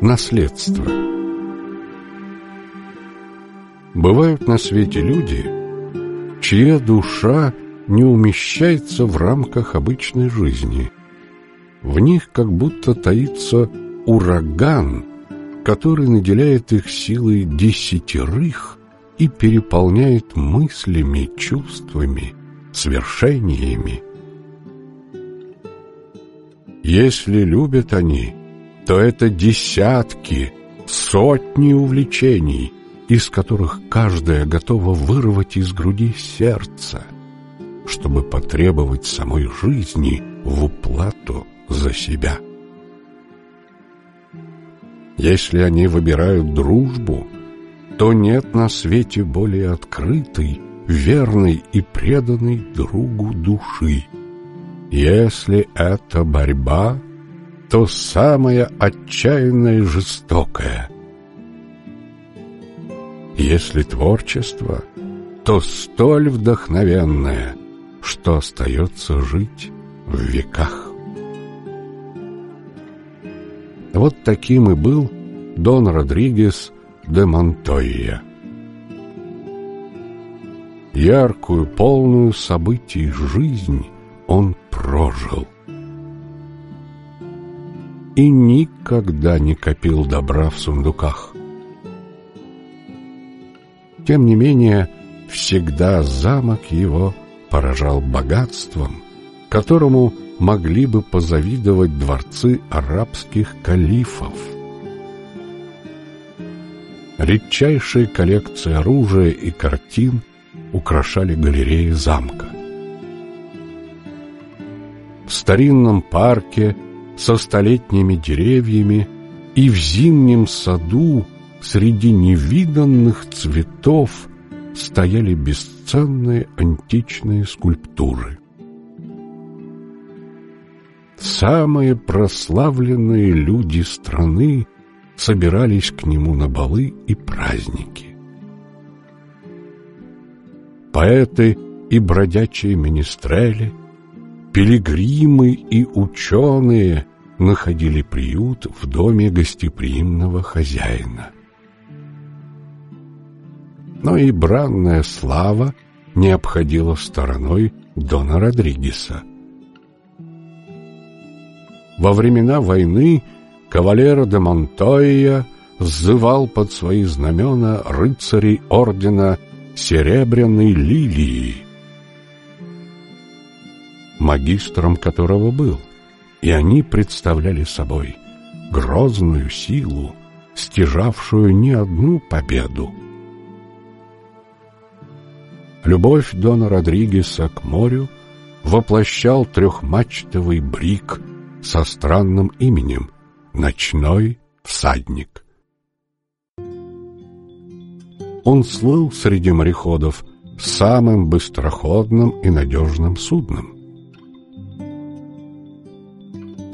наследство. Бывают на свете люди, чья душа не умещается в рамках обычной жизни. В них как будто таится ураган, который наделяет их силой десятерых и переполняет мыслями, чувствами, свершениями. Если любят они, то это десятки, сотни увлечений, из которых каждая готова вырвать из груди сердце, чтобы потребовать самой жизни в уплату за себя. Если они выбирают дружбу, то нет на свете более открытой, верной и преданной другу души. Если это борьба, то самая отчаянная и жестокая – если творчество, то столь вдохновенное, что остается жить в веках. Вот таким и был Дон Родригес де Монтойя. Яркую, полную событий жизнь он прожил. И никогда не копил добра в сундуках. Тем не менее, всегда замок его поражал богатством, которому могли бы позавидовать дворцы арабских калифов. Редчайшие коллекции оружия и картин украшали галереи замка. В старинном парке со столетними деревьями и в зимнем саду среди невиданных цветов стояли бесценные античные скульптуры. Самые прославленные люди страны собирались к нему на балы и праздники. Поэты и бродячие министрели, пилигримы и ученые находили приют в доме гостеприимного хозяина но и бранная слава не обходила стороной Дона Родригеса. Во времена войны кавалера де Монтойя сзывал под свои знамена рыцарей ордена Серебряной Лилии, магистром которого был, и они представляли собой грозную силу, стяжавшую не одну победу, Любовь Дона Родригеса к морю воплощал трехмачтовый брик со странным именем «Ночной всадник». Он слыл среди мореходов самым быстроходным и надежным судном.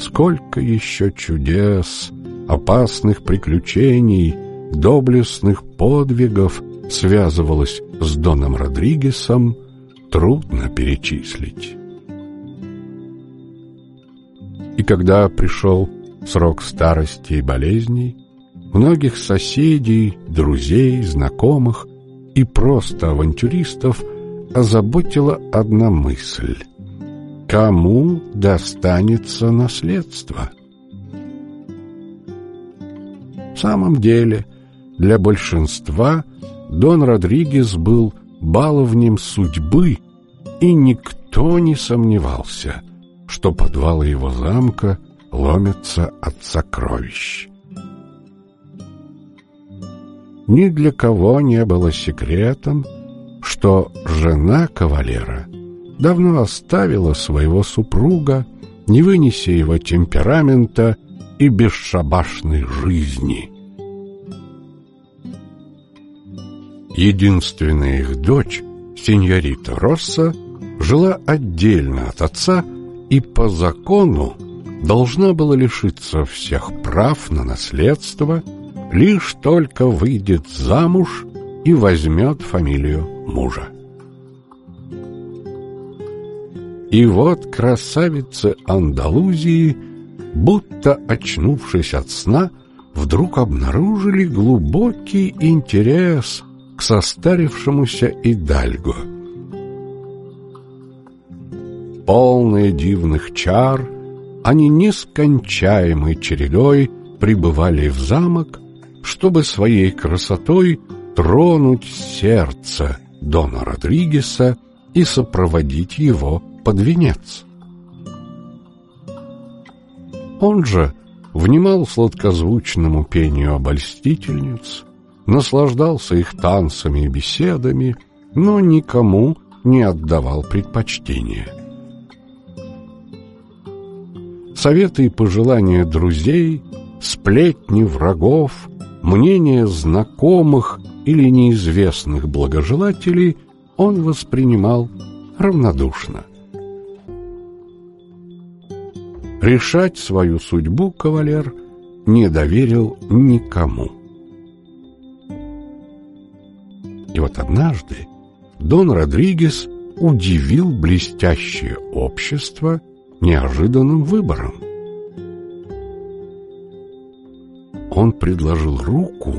Сколько еще чудес, опасных приключений, доблестных подвигов связывалось с Доном Родригесом, трудно перечислить. И когда пришел срок старости и болезней, многих соседей, друзей, знакомых и просто авантюристов озаботила одна мысль — кому достанется наследство? В самом деле, для большинства Дон Родригес был баловнем судьбы, и никто не сомневался, что подвалы его замка ломятся от сокровищ. Ни для кого не было секретом, что жена кавалера давно оставила своего супруга, не вынеся его темперамента и бесшабашной жизни — Единственная их дочь, сеньорита Росса, жила отдельно от отца и по закону должна была лишиться всех прав на наследство, лишь только выйдет замуж и возьмет фамилию мужа. И вот красавица Андалузии, будто очнувшись от сна, вдруг обнаружили глубокий интерес к состарившемуся Идальго. Полные дивных чар, они нескончаемой чередой прибывали в замок, чтобы своей красотой тронуть сердце Дона Родригеса и сопроводить его под венец. Он же внимал сладкозвучному пению обольстительниц, наслаждался их танцами и беседами, но никому не отдавал предпочтения. Советы и пожелания друзей, сплетни врагов, мнения знакомых или неизвестных благожелателей он воспринимал равнодушно. Решать свою судьбу кавалер не доверил никому. И вот однажды Дон Родригес удивил блестящее общество неожиданным выбором. Он предложил руку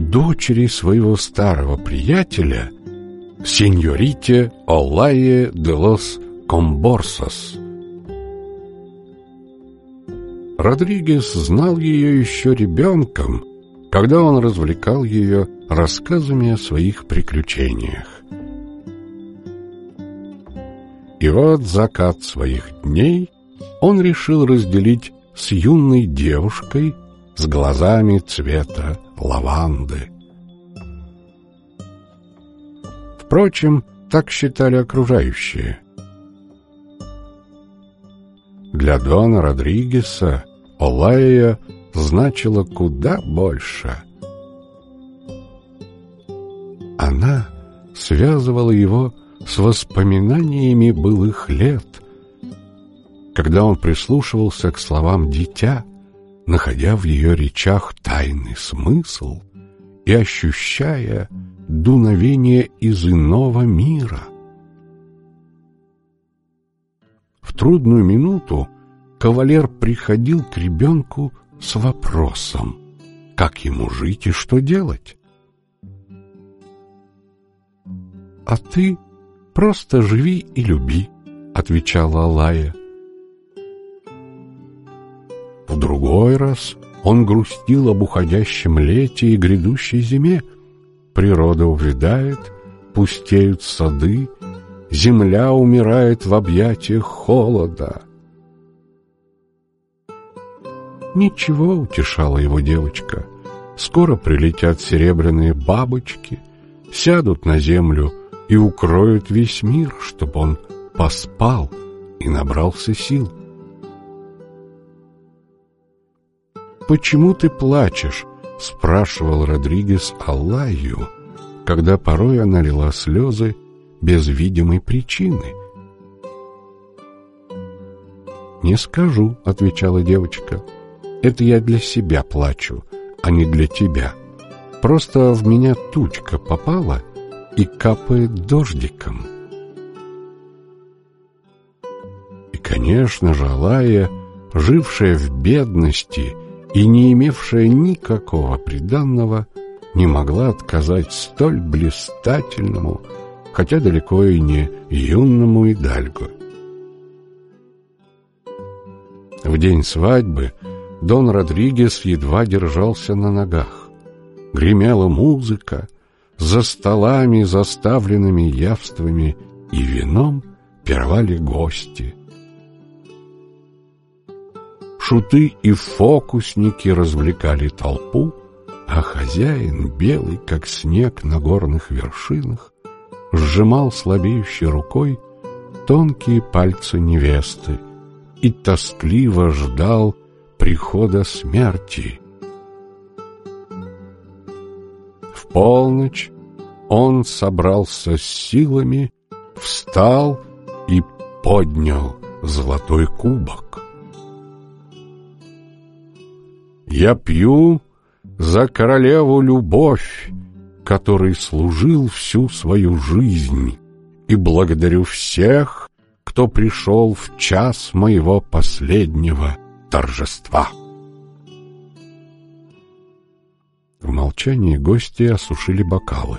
дочери своего старого приятеля, сеньорите Олае де лос Комборсос, Родригес знал ее еще ребенком, когда он развлекал ее рассказами о своих приключениях. И вот закат своих дней он решил разделить с юной девушкой с глазами цвета лаванды. Впрочем, так считали окружающие. Для Дона Родригеса Олая значила куда больше. Она связывала его с воспоминаниями былых лет, когда он прислушивался к словам дитя, находя в ее речах тайный смысл и ощущая дуновение из иного мира. В трудную минуту кавалер приходил к ребенку с вопросом, как ему жить и что делать. «А ты просто живи и люби», — отвечала Алая. В другой раз он грустил об уходящем лете и грядущей зиме. Природа увядает, пустеют сады, земля умирает в объятиях холода. Ничего, утешала его девочка. Скоро прилетят серебряные бабочки, сядут на землю и укроют весь мир, чтобы он поспал и набрался сил. «Почему ты плачешь?» — спрашивал Родригес Аллаю, когда порой она лила слезы без видимой причины. «Не скажу», — отвечала девочка. Это я для себя плачу, а не для тебя. Просто в меня тучка попала и капает дождиком. И, конечно же, Алая, жившая в бедности и не имевшая никакого приданного, не могла отказать столь блистательному, хотя далеко и не юному Идальго. В день свадьбы Дон Родригес едва держался на ногах. Гремела музыка, за столами, заставленными явствами и вином, пировали гости. Шуты и фокусники развлекали толпу, а хозяин, белый как снег на горных вершинах, сжимал слабеющей рукой тонкие пальцы невесты и тоскливо ждал, прихода смерти. В полночь он собрался с силами, встал и поднял золотой кубок. Я пью за королеву любовь, который служил всю свою жизнь, и благодарю всех, кто пришел в час моего последнего торжества. В молчании гости осушили бокалы.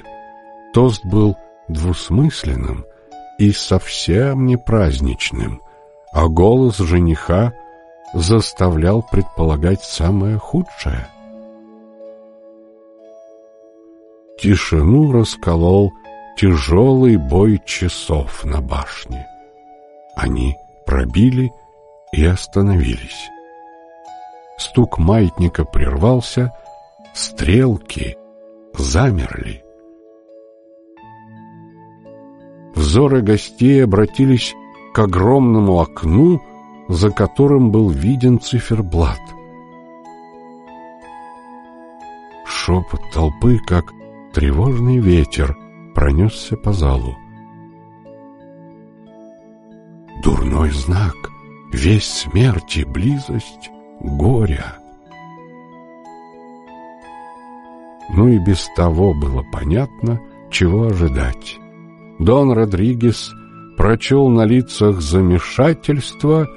Тост был двусмысленным и совсем не праздничным, а голос жениха заставлял предполагать самое худшее. Тишину расколол тяжелый бой часов на башне. Они пробили и остановились. Стук маятника прервался, стрелки замерли. Взоры гостей обратились к огромному окну, за которым был виден циферблат. Шепот толпы, как тревожный ветер, пронесся по залу. Дурной знак, весь смерти, близость горя. Ну и без того было понятно, чего ожидать. Дон Родригес прочел на лицах замешательство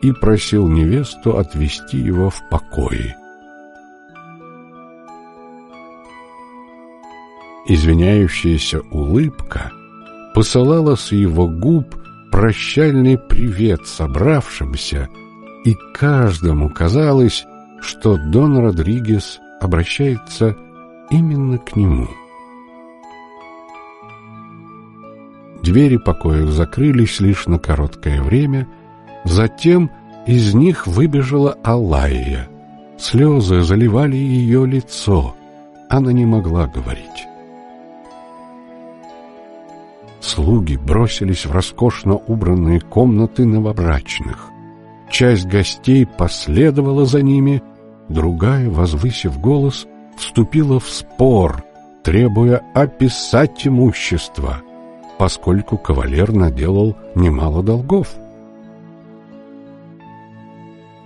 и просил невесту отвести его в покое. Извиняющаяся улыбка посылала с его губ прощальный привет собравшимся, и каждому казалось, что Дон Родригес обращается именно к нему. Двери покоев закрылись лишь на короткое время, затем из них выбежала Аллая. Слезы заливали ее лицо. Она не могла говорить. Слуги бросились в роскошно убранные комнаты новобрачных. Часть гостей последовала за ними, другая, возвысив голос, вступила в спор, требуя описать имущество, поскольку кавалер наделал немало долгов.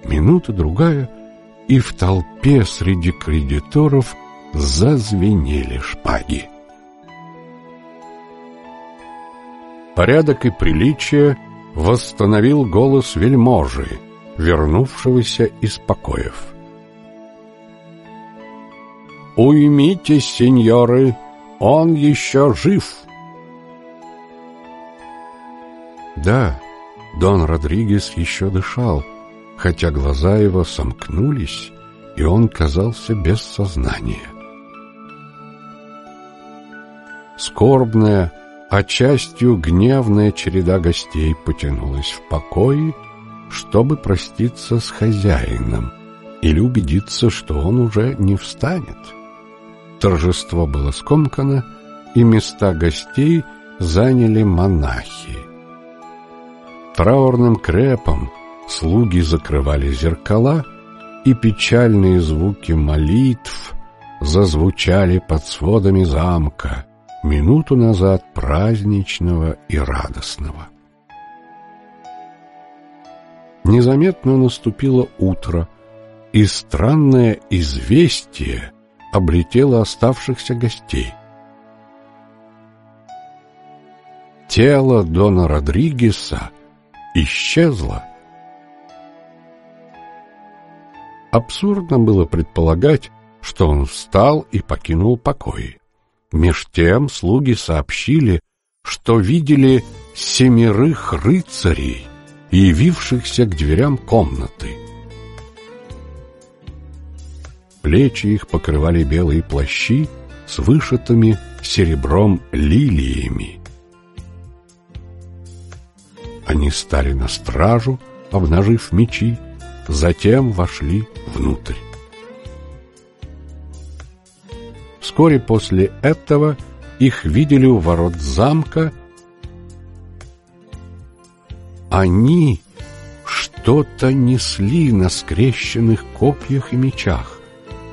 Минута другая, и в толпе среди кредиторов зазвенели шпаги. Порядок и приличие восстановил голос вельможи, вернувшегося из покоев. «Уймитесь, сеньоры, он еще жив!» Да, Дон Родригес еще дышал, хотя глаза его сомкнулись, и он казался без сознания. Скорбная, а частью гневная череда гостей потянулась в покой, чтобы проститься с хозяином или убедиться, что он уже не встанет. Торжество было скомкано, и места гостей заняли монахи. Траурным крепом слуги закрывали зеркала, и печальные звуки молитв зазвучали под сводами замка, минуту назад праздничного и радостного. Незаметно наступило утро, и странное известие облетело оставшихся гостей. Тело Дона Родригеса исчезло. Абсурдно было предполагать, что он встал и покинул покой. Меж тем слуги сообщили, что видели семерых рыцарей, явившихся к дверям комнаты. Плечи их покрывали белые плащи с вышитыми серебром лилиями. Они стали на стражу, обнажив мечи, затем вошли внутрь. Вскоре после этого их видели у ворот замка. Они что-то несли на скрещенных копьях и мечах,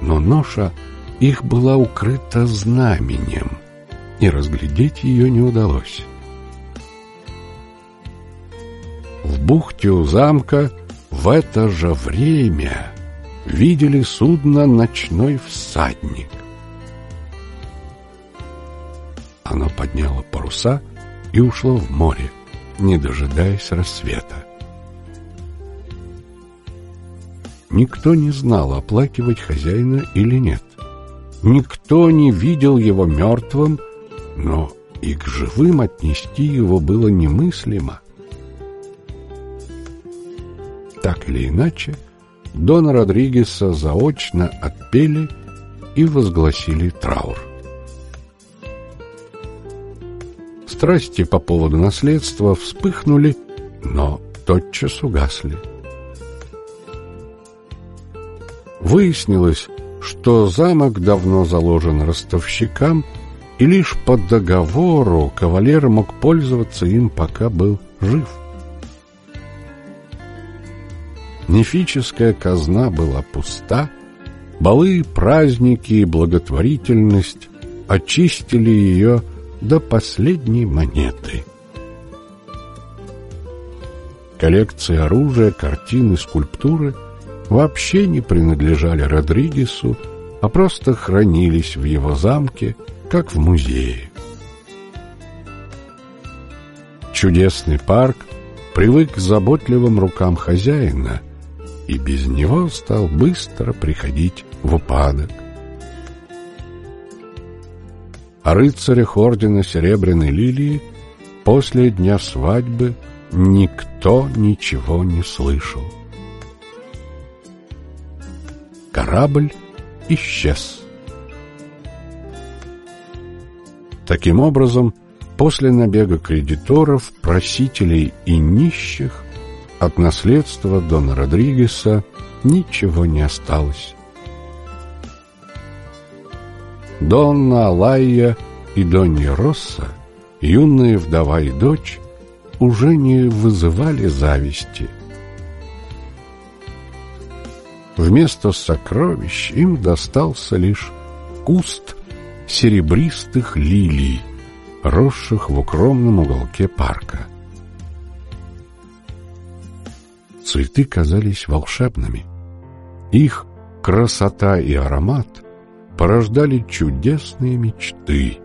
но ноша их была укрыта знаменем, и разглядеть ее не удалось. В бухте у замка в это же время видели судно «Ночной всадник». Оно подняло паруса и ушло в море, не дожидаясь рассвета. Никто не знал, оплакивать хозяина или нет. Никто не видел его мертвым, но и к живым отнести его было немыслимо. Так или иначе, Дона Родригеса заочно отпели и возгласили траур. Страсти по поводу наследства вспыхнули, но тотчас угасли. Выяснилось, что замок давно заложен ростовщикам, и лишь по договору кавалер мог пользоваться им, пока был жив. Нефическая казна была пуста, балы, праздники и благотворительность очистили ее до последней монеты. Коллекции оружия, картины, скульптуры вообще не принадлежали Родригесу, а просто хранились в его замке, как в музее. Чудесный парк привык к заботливым рукам хозяина и без него стал быстро приходить в упадок. О рыцарях ордена Серебряной Лилии после дня свадьбы никто ничего не слышал. Корабль исчез. Таким образом, после набега кредиторов, просителей и нищих от наследства Дона Родригеса ничего не осталось. Донна Алайя и Донья Росса, юная вдова и дочь, уже не вызывали зависти. Вместо сокровищ им достался лишь куст серебристых лилий, росших в укромном уголке парка. Цветы казались волшебными. Их красота и аромат порождали чудесные мечты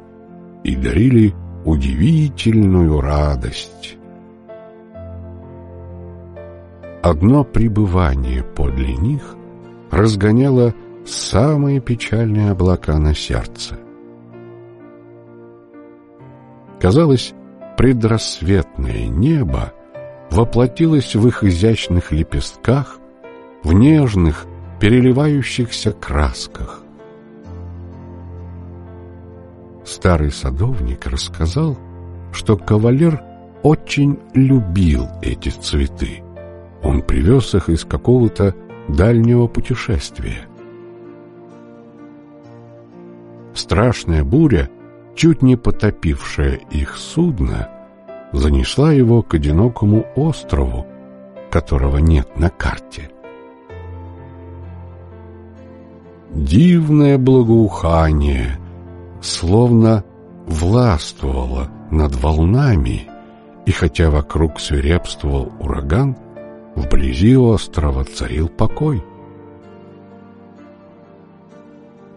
и дарили удивительную радость. Одно пребывание подле них разгоняло самые печальные облака на сердце. Казалось, предрассветное небо воплотилось в их изящных лепестках, в нежных, переливающихся красках. Старый садовник рассказал, что кавалер очень любил эти цветы. Он привез их из какого-то дальнего путешествия. Страшная буря, чуть не потопившая их судно, занесла его к одинокому острову, которого нет на карте. Дивное благоухание словно властвовало над волнами, и хотя вокруг свирепствовал ураган, вблизи острова царил покой.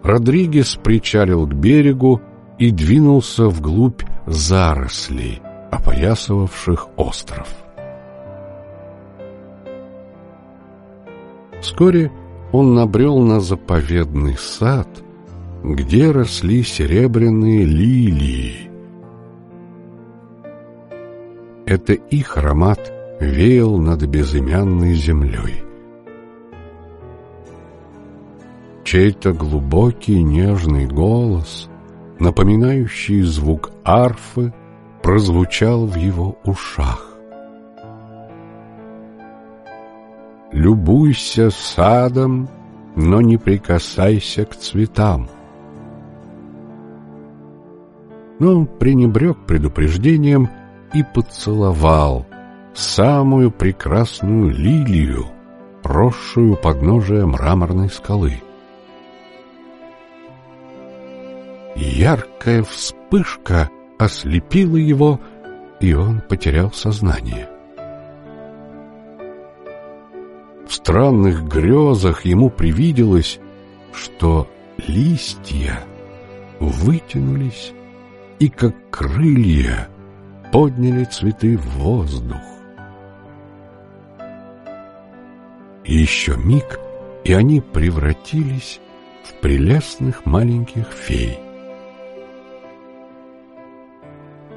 Родригес причалил к берегу и двинулся вглубь зарослей, опоясывавших остров. Вскоре он набрел на заповедный сад, где росли серебряные лилии. Это их аромат веял над безымянной землей. Чей-то глубокий нежный голос, напоминающий звук арфы, прозвучал в его ушах. «Любуйся садом, но не прикасайся к цветам». Но он пренебрег предупреждением и поцеловал самую прекрасную лилию, росшую подножия мраморной скалы. Яркая вспышка ослепила его, и он потерял сознание. В странных грезах ему привиделось, что листья вытянулись и, как крылья, подняли цветы в воздух. И еще миг, и они превратились в прелестных маленьких фей.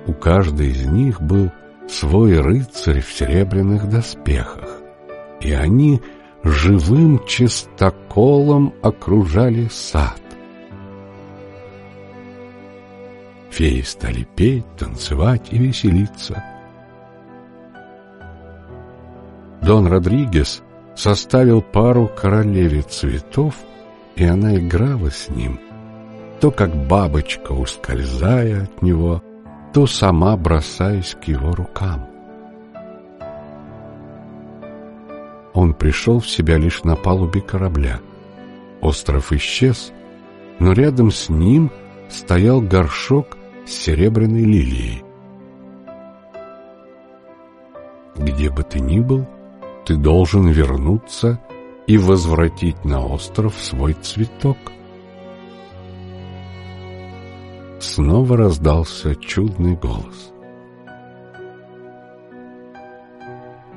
У каждой из них был свой рыцарь в серебряных доспехах, и они живым чистоколом окружали сад. Феи стали петь, танцевать и веселиться. Дон Родригес составил пару королеве цветов, и она играла с ним, то как бабочка, ускользая от него, то сама бросаясь к его рукам. Он пришел в себя лишь на палубе корабля. Остров исчез, но рядом с ним стоял горшок с серебряной лилией. Где бы ты ни был, ты должен вернуться и возвратить на остров свой цветок. Снова раздался чудный голос.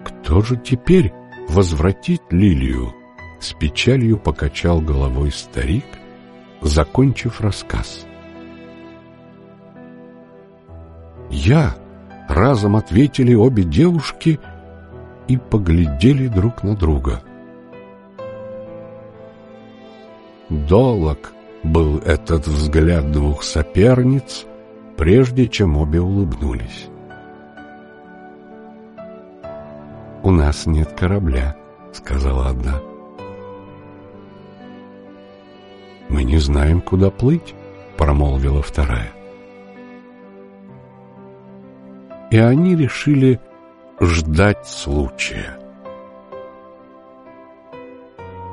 Кто же теперь возвратит лилию? С печалью покачал головой старик, закончив рассказ. «Я!» — разом ответили обе девушки и поглядели друг на друга. Долог был этот взгляд двух соперниц, прежде чем обе улыбнулись. «У нас нет корабля», — сказала одна. «Мы не знаем, куда плыть», — промолвила вторая. И они решили ждать случая.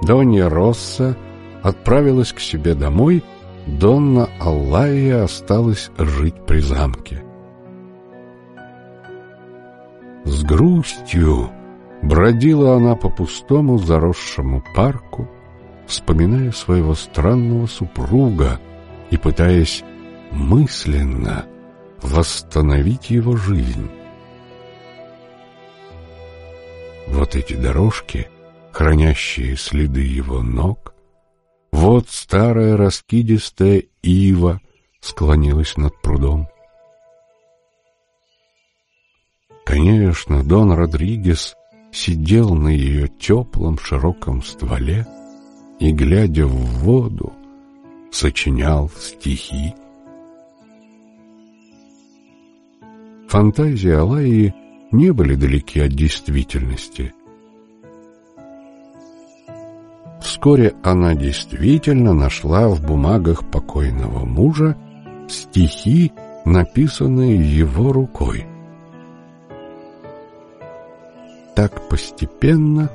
Донья Росса отправилась к себе домой, Донна Аллая осталась жить при замке. С грустью бродила она по пустому заросшему парку, вспоминая своего странного супруга и пытаясь мысленно восстановить его жизнь. Вот эти дорожки, хранящие следы его ног, вот старая раскидистая ива склонилась над прудом. Конечно, Дон Родригес сидел на ее теплом широком стволе и, глядя в воду, сочинял стихи. Фантазии Алаи не были далеки от действительности. Вскоре она действительно нашла в бумагах покойного мужа стихи, написанные его рукой. Так постепенно,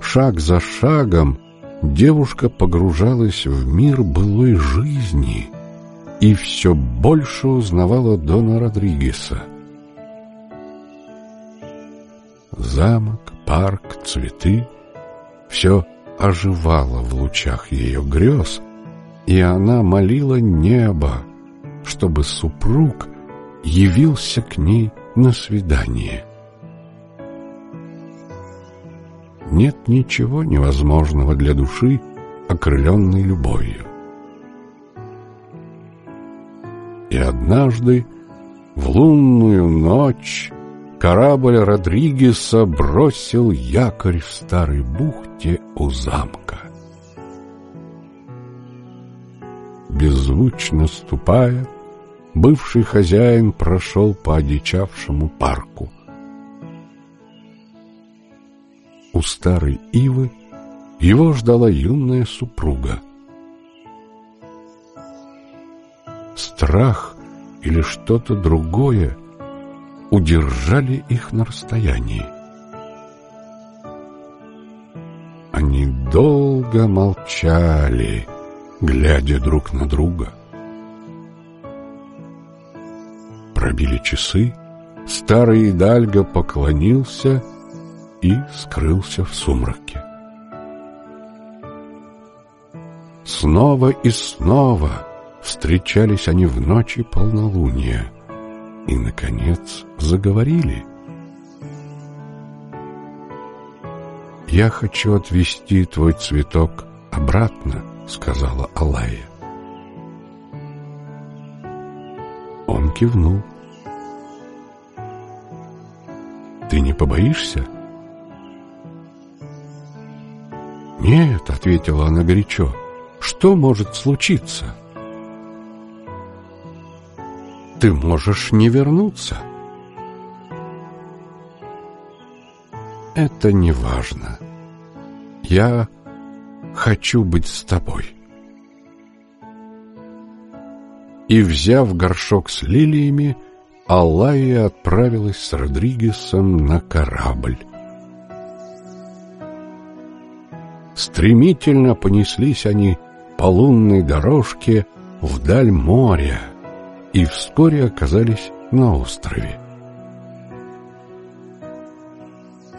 шаг за шагом, девушка погружалась в мир былой жизни и все больше узнавала Дона Родригеса. Замок, парк, цветы — все оживало в лучах ее грез, и она молила небо, чтобы супруг явился к ней на свидание. Нет ничего невозможного для души, окрыленной любовью. И однажды, в лунную ночь, Корабль Родригеса бросил якорь в старой бухте у замка. Беззвучно ступая, бывший хозяин прошел по одичавшему парку. У старой ивы его ждала юная супруга. Страх или что-то другое удержали их на расстоянии. Они долго молчали, глядя друг на друга. Пробили часы, старый Идальго поклонился и скрылся в сумраке. Снова и снова встречались они в ночи полнолуния и, наконец, заговорили. «Я хочу отвезти твой цветок обратно», — сказала Алая. Он кивнул. «Ты не побоишься?» «Нет», — ответила она горячо, — «что может случиться?» «Ты можешь не вернуться». «Это не важно. Я хочу быть с тобой». И, взяв горшок с лилиями, Аллая отправилась с Родригесом на корабль. Стремительно понеслись они по лунной дорожке вдаль моря и вскоре оказались на острове.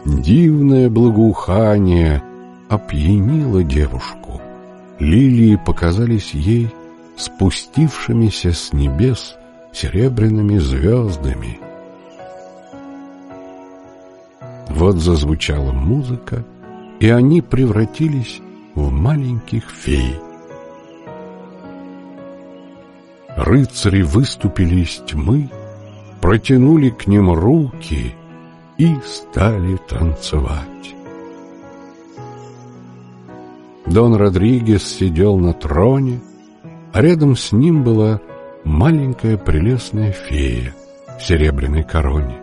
Дивное благоухание опьянило девушку. Лилии показались ей спустившимися с небес серебряными звездами. Вот зазвучала музыка, и они превратились в маленьких фей. Рыцари выступили из тьмы, протянули к ним руки и стали танцевать. Дон Родригес сидел на троне, а рядом с ним была маленькая прелестная фея в серебряной короне.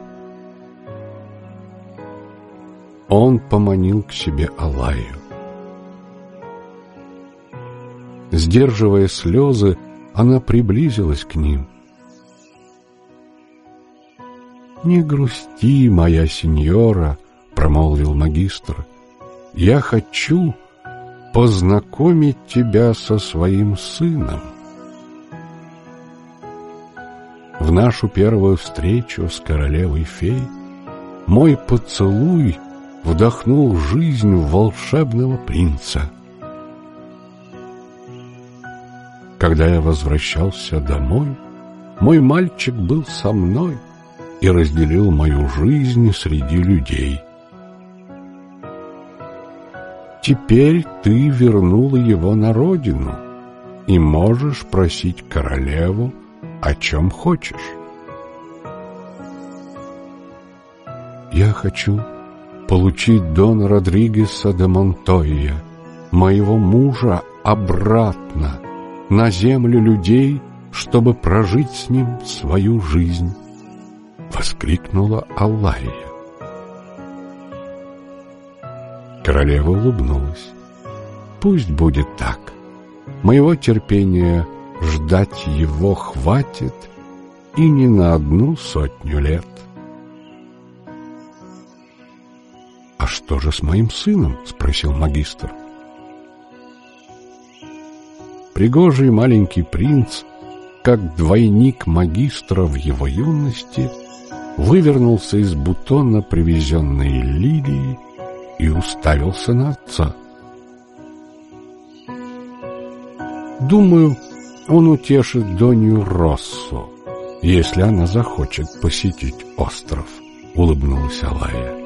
Он поманил к себе Алаю. Сдерживая слезы, она приблизилась к ним. «Не грусти, моя сеньора», — промолвил магистр. «Я хочу, познакомить тебя со своим сыном. В нашу первую встречу с королевой фей мой поцелуй вдохнул жизнь в волшебного принца. Когда я возвращался домой, мой мальчик был со мной и разделил мою жизнь среди людей — Теперь ты вернула его на родину и можешь просить королеву о чем хочешь. Я хочу получить Дона Родригеса де Монтойя, моего мужа, обратно, на землю людей, чтобы прожить с ним свою жизнь, — воскликнула Аллая. Королева улыбнулась. Пусть будет так. Моего терпения ждать его хватит и не на одну сотню лет. «А что же с моим сыном?» — спросил магистр. Пригожий маленький принц, как двойник магистра в его юности, вывернулся из бутона привезенной лилии и уставился на отца. Думаю, он утешит Донью Россу, если она захочет посетить остров, — улыбнулась Алая.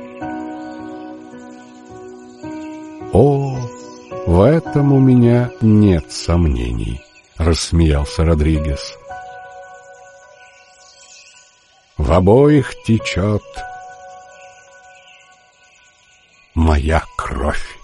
В этом у меня нет сомнений, — рассмеялся Родригес. В обоих течет моя кровь.